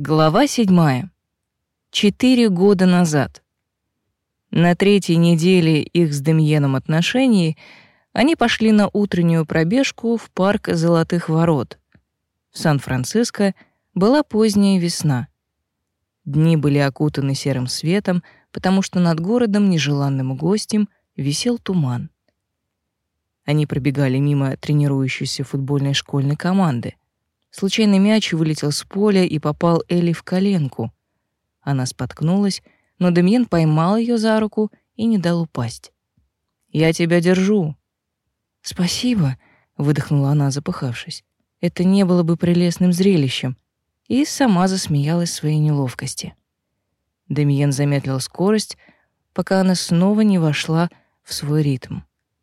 Глава седьмая. Четыре года назад. На третьей неделе их с Демьеном отношений они пошли на утреннюю пробежку в парк Золотых Ворот. В Сан-Франциско была поздняя весна. Дни были окутаны серым светом, потому что над городом нежеланным гостем висел туман. Они пробегали мимо тренирующейся футбольной школьной команды — Случайный мяч вылетел с поля и попал Элли в коленку. Она споткнулась, но Демьен поймал ее за руку и не дал упасть. «Я тебя держу». «Спасибо», — выдохнула она, запыхавшись. «Это не было бы прелестным зрелищем». И сама засмеялась своей неловкости. Демьен замедлил скорость, пока она снова не вошла в свой ритм.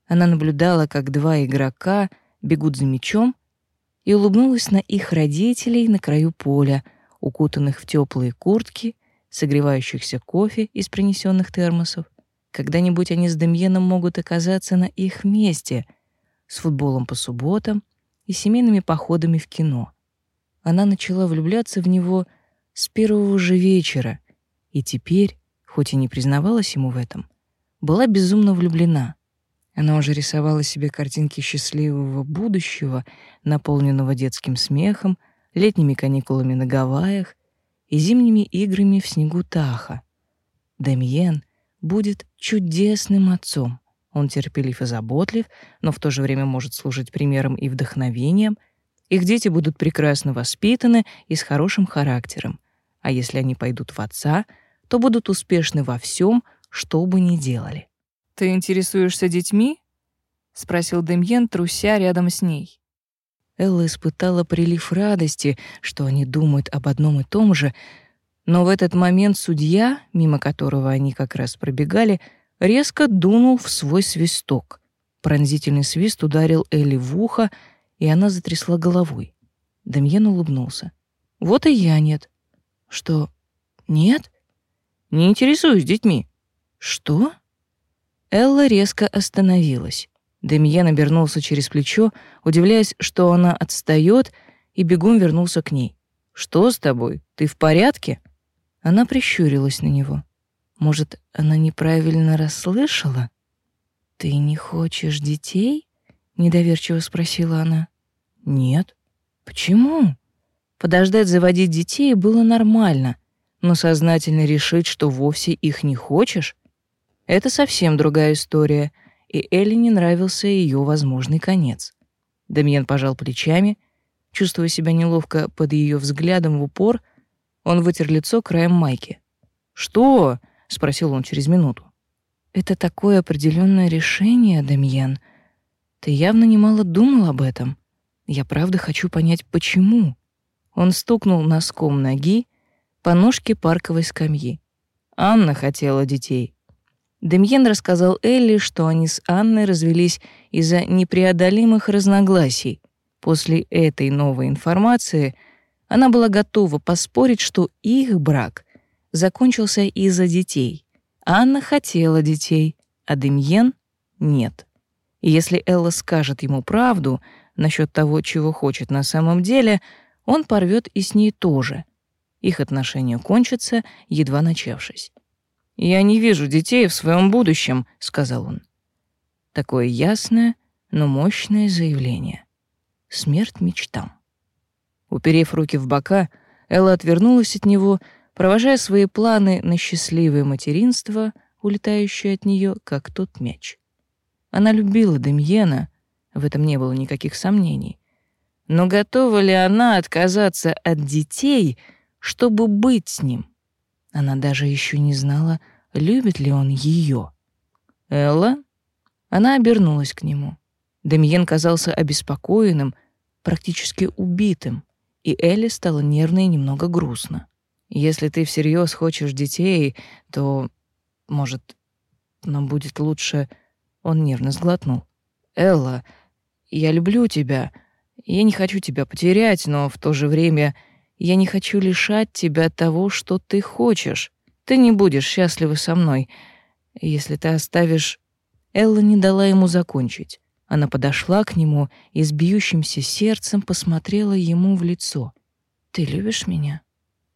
Она наблюдала, как два игрока бегут за мячом, и улыбнулась на их родителей на краю поля, укутанных в теплые куртки, согревающихся кофе из принесенных термосов. Когда-нибудь они с Демьеном могут оказаться на их месте, с футболом по субботам и семейными походами в кино. Она начала влюбляться в него с первого же вечера, и теперь, хоть и не признавалась ему в этом, была безумно влюблена — она уже рисовала себе картинки счастливого будущего, наполненного детским смехом, летними каникулами на Гавайях и зимними играми в снегу Таха. Демьен будет чудесным отцом. Он терпелив и заботлив, но в то же время может служить примером и вдохновением. Их дети будут прекрасно воспитаны и с хорошим характером. А если они пойдут в отца, то будут успешны во всем, что бы ни делали. «Ты интересуешься детьми?» — спросил Демьен, труся рядом с ней. Элла испытала прилив радости, что они думают об одном и том же, но в этот момент судья, мимо которого они как раз пробегали, резко дунул в свой свисток. Пронзительный свист ударил Элли в ухо, и она затрясла головой. Демьен улыбнулся. «Вот и я нет». «Что, нет?» «Не интересуюсь детьми». «Что?» Элла резко остановилась. Демьен обернулся через плечо, удивляясь, что она отстаёт, и бегом вернулся к ней. «Что с тобой? Ты в порядке?» Она прищурилась на него. Может, она неправильно расслышала? «Ты не хочешь детей?» — недоверчиво спросила она. «Нет». «Почему?» Подождать заводить детей было нормально, но сознательно решить, что вовсе их не хочешь, это совсем другая история, и Элли не нравился ее возможный конец. Дамьен пожал плечами, чувствуя себя неловко под ее взглядом в упор, он вытер лицо краем майки. «Что?» — спросил он через минуту. «Это такое определенное решение, Дамьен. Ты явно немало думал об этом. Я правда хочу понять, почему». Он стукнул носком ноги по ножке парковой скамьи. Анна хотела детей. Демьен рассказал Элли, что они с Анной развелись из-за непреодолимых разногласий. После этой новой информации она была готова поспорить, что их брак закончился из-за детей. Анна хотела детей, а Демьен — нет. И если Элла скажет ему правду насчет того, чего хочет на самом деле, он порвет и с ней тоже. Их отношения кончатся, едва начавшись. «Я не вижу детей в своем будущем», — сказал он. Такое ясное, но мощное заявление. Смерть мечтам. Уперев руки в бока, Элла отвернулась от него, провожая свои планы на счастливое материнство, улетающее от нее, как тот мяч. Она любила Демьена, в этом не было никаких сомнений. Но готова ли она отказаться от детей, чтобы быть с ним? Она даже еще не знала, любит ли он ее. «Элла?» Она обернулась к нему. Демьен казался обеспокоенным, практически убитым, и Элли стала нервно и немного грустно. «Если ты всерьез хочешь детей, то, может, нам будет лучше...» Он нервно сглотнул. «Элла, я люблю тебя. Я не хочу тебя потерять, но в то же время я не хочу лишать тебя того, что ты хочешь. Ты не будешь счастлива со мной, если ты оставишь...» Элла не дала ему закончить. Она подошла к нему и с бьющимся сердцем посмотрела ему в лицо. «Ты любишь меня?»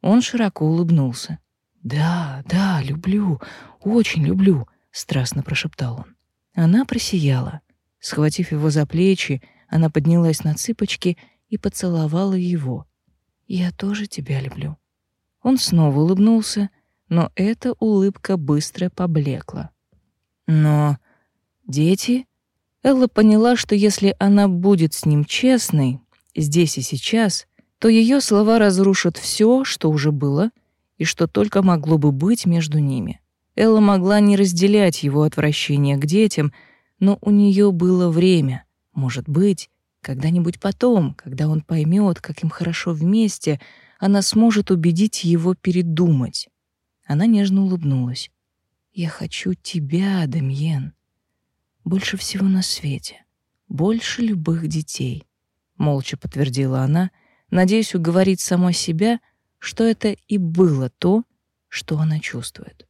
Он широко улыбнулся. «Да, да, люблю, очень люблю», — страстно прошептал он. Она просияла. Схватив его за плечи, она поднялась на цыпочки и поцеловала его. «Я тоже тебя люблю». Он снова улыбнулся, но эта улыбка быстро поблекла. Но дети... Элла поняла, что если она будет с ним честной, здесь и сейчас, то ее слова разрушат все, что уже было и что только могло бы быть между ними. Элла могла не разделять его отвращение к детям, но у нее было время, может быть, когда-нибудь потом, когда он поймет, как им хорошо вместе, она сможет убедить его передумать. Она нежно улыбнулась. «Я хочу тебя, Демьен. Больше всего на свете. Больше любых детей», — молча подтвердила она, надеясь уговорить сама себя, что это и было то, что она чувствует.